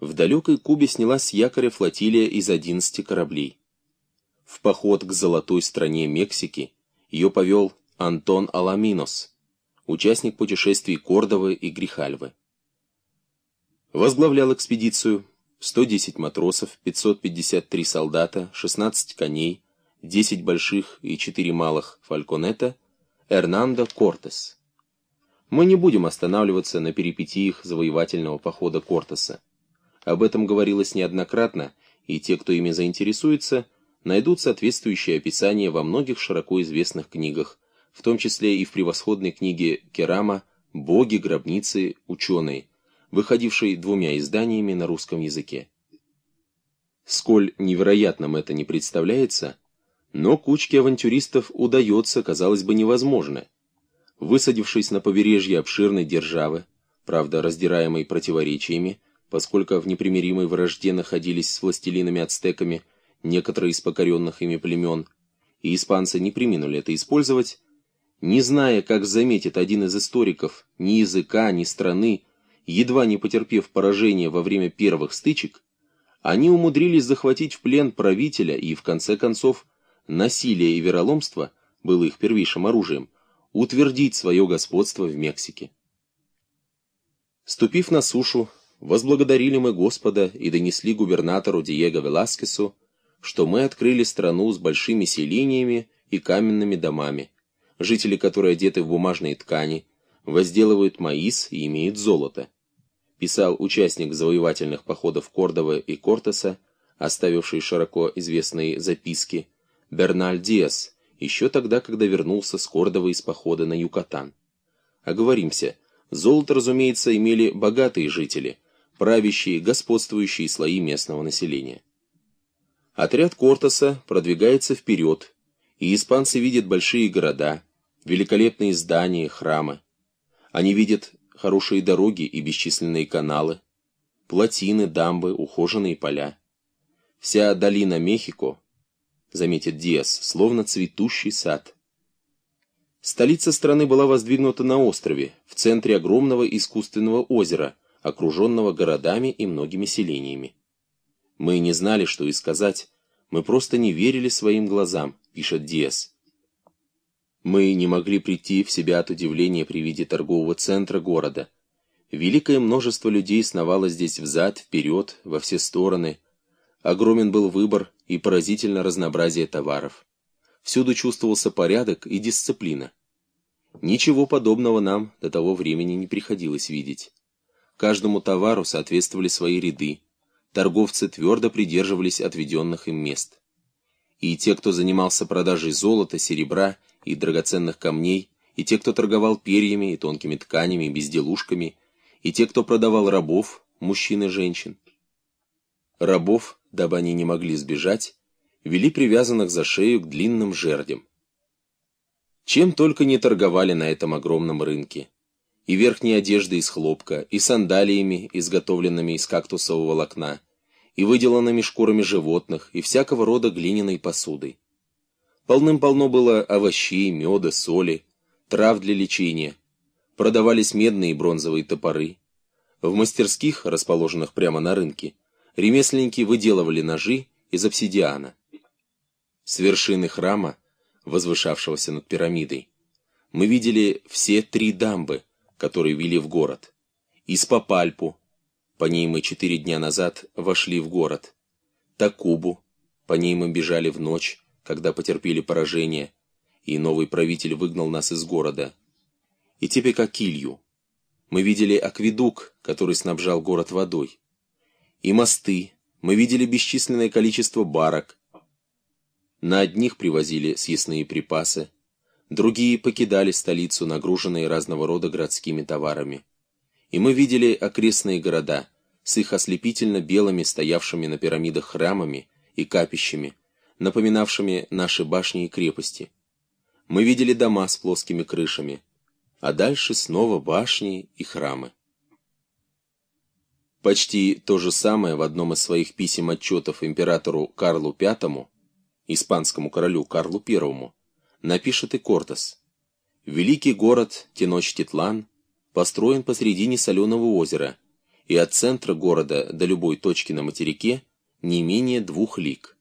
в далекой Кубе снялась с якоря флотилия из 11 кораблей. В поход к золотой стране Мексики ее повел Антон Аламинос, участник путешествий Кордовы и Грихальвы. Возглавлял экспедицию 110 матросов, 553 солдата, 16 коней, 10 больших и 4 малых фальконета Эрнандо Кортес. Мы не будем останавливаться на перипетиях завоевательного похода Кортеса. Об этом говорилось неоднократно, и те, кто ими заинтересуется, найдут соответствующее описание во многих широко известных книгах, в том числе и в превосходной книге Керама «Боги, гробницы, ученые», выходившей двумя изданиями на русском языке. Сколь невероятным это не представляется, но кучке авантюристов удается, казалось бы, невозможно. Высадившись на побережье обширной державы, правда раздираемой противоречиями, поскольку в непримиримой вражде находились с властелинами-ацтеками некоторые из покоренных ими племен, и испанцы не приминули это использовать, не зная, как заметит один из историков, ни языка, ни страны, едва не потерпев поражение во время первых стычек, они умудрились захватить в плен правителя и, в конце концов, насилие и вероломство было их первейшим оружием, утвердить свое господство в Мексике. Ступив на сушу, возблагодарили мы Господа и донесли губернатору Диего Веласкесу, что мы открыли страну с большими селениями и каменными домами, жители которой одеты в бумажные ткани, возделывают маис и имеют золото. Писал участник завоевательных походов Кордовы и Кортеса, оставивший широко известные записки, Берналь Диас, еще тогда, когда вернулся с Кордовы из похода на Юкатан. Оговоримся, золото, разумеется, имели богатые жители – правящие, господствующие слои местного населения. Отряд Кортеса продвигается вперед, и испанцы видят большие города, великолепные здания, храмы. Они видят хорошие дороги и бесчисленные каналы, плотины, дамбы, ухоженные поля. Вся долина Мехико, заметит Диас, словно цветущий сад. Столица страны была воздвигнута на острове, в центре огромного искусственного озера – окруженного городами и многими селениями. Мы не знали, что и сказать, мы просто не верили своим глазам, пишет Диас. Мы не могли прийти в себя от удивления при виде торгового центра города. Великое множество людей сновало здесь взад, вперед, во все стороны. Огромен был выбор и поразительно разнообразие товаров. Всюду чувствовался порядок и дисциплина. Ничего подобного нам до того времени не приходилось видеть. Каждому товару соответствовали свои ряды. Торговцы твердо придерживались отведенных им мест. И те, кто занимался продажей золота, серебра и драгоценных камней, и те, кто торговал перьями и тонкими тканями и безделушками, и те, кто продавал рабов, мужчин и женщин. Рабов, дабы они не могли сбежать, вели привязанных за шею к длинным жердям. Чем только не торговали на этом огромном рынке и верхней одеждой из хлопка, и сандалиями, изготовленными из кактусового волокна, и выделанными шкурами животных, и всякого рода глиняной посудой. Полным-полно было овощей, меда, соли, трав для лечения. Продавались медные и бронзовые топоры. В мастерских, расположенных прямо на рынке, ремесленники выделывали ножи из обсидиана. С вершины храма, возвышавшегося над пирамидой, мы видели все три дамбы, которые вели в город. Из Папальпу, по ней мы четыре дня назад вошли в город. Такубу, по ней мы бежали в ночь, когда потерпели поражение, и новый правитель выгнал нас из города. И Тепекакилью. Мы видели акведук, который снабжал город водой. И мосты. Мы видели бесчисленное количество барок. На одних привозили съестные припасы, Другие покидали столицу, нагруженные разного рода городскими товарами. И мы видели окрестные города с их ослепительно белыми стоявшими на пирамидах храмами и капищами, напоминавшими наши башни и крепости. Мы видели дома с плоскими крышами, а дальше снова башни и храмы. Почти то же самое в одном из своих писем-отчетов императору Карлу V, испанскому королю Карлу I, напишет и Кортес. Великий город Теночтитлан построен посредине соленого озера, и от центра города до любой точки на материке не менее двух лиг.